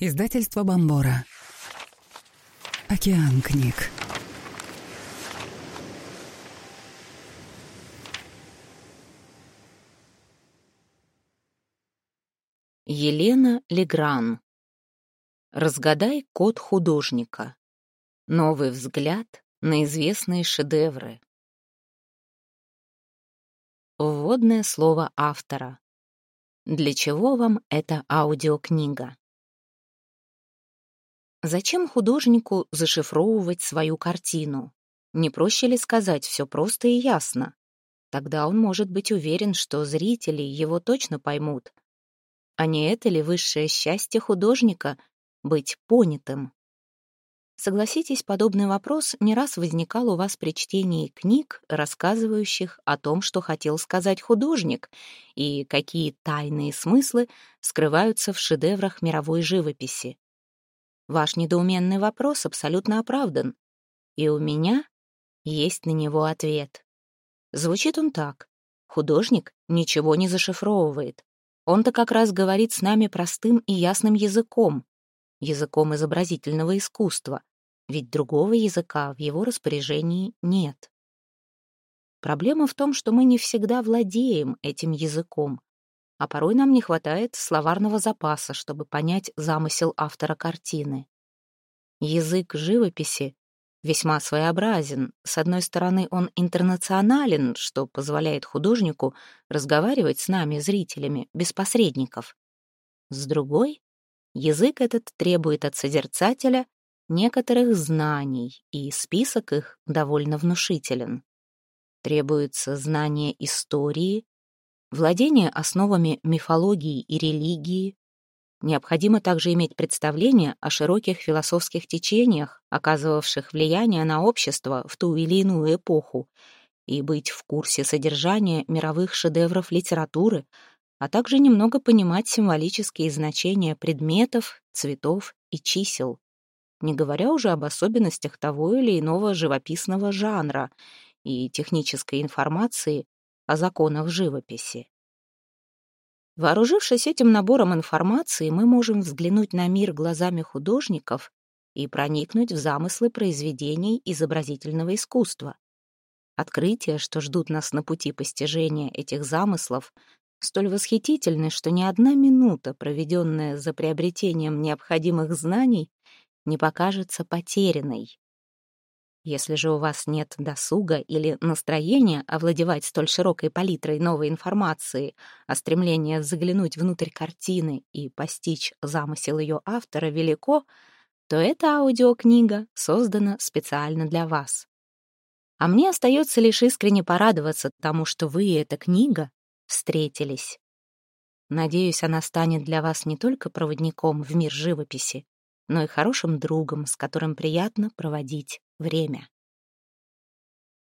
Издательство Бомбора. Океан книг. Елена Легран. Разгадай код художника. Новый взгляд на известные шедевры. Вводное слово автора. Для чего вам эта аудиокнига? Зачем художнику зашифровывать свою картину? Не проще ли сказать все просто и ясно? Тогда он может быть уверен, что зрители его точно поймут. А не это ли высшее счастье художника — быть понятым? Согласитесь, подобный вопрос не раз возникал у вас при чтении книг, рассказывающих о том, что хотел сказать художник, и какие тайные смыслы скрываются в шедеврах мировой живописи. Ваш недоуменный вопрос абсолютно оправдан, и у меня есть на него ответ. Звучит он так. Художник ничего не зашифровывает. Он-то как раз говорит с нами простым и ясным языком, языком изобразительного искусства, ведь другого языка в его распоряжении нет. Проблема в том, что мы не всегда владеем этим языком, а порой нам не хватает словарного запаса, чтобы понять замысел автора картины. Язык живописи весьма своеобразен. С одной стороны, он интернационален, что позволяет художнику разговаривать с нами, зрителями, без посредников. С другой, язык этот требует от созерцателя некоторых знаний, и список их довольно внушителен. Требуется знание истории, владение основами мифологии и религии. Необходимо также иметь представление о широких философских течениях, оказывавших влияние на общество в ту или иную эпоху, и быть в курсе содержания мировых шедевров литературы, а также немного понимать символические значения предметов, цветов и чисел не говоря уже об особенностях того или иного живописного жанра и технической информации о законах живописи. Вооружившись этим набором информации, мы можем взглянуть на мир глазами художников и проникнуть в замыслы произведений изобразительного искусства. Открытия, что ждут нас на пути постижения этих замыслов, столь восхитительны, что ни одна минута, проведенная за приобретением необходимых знаний, не покажется потерянной. Если же у вас нет досуга или настроения овладевать столь широкой палитрой новой информации, а стремление заглянуть внутрь картины и постичь замысел ее автора велико, то эта аудиокнига создана специально для вас. А мне остается лишь искренне порадоваться тому, что вы и эта книга встретились. Надеюсь, она станет для вас не только проводником в мир живописи, но и хорошим другом, с которым приятно проводить время.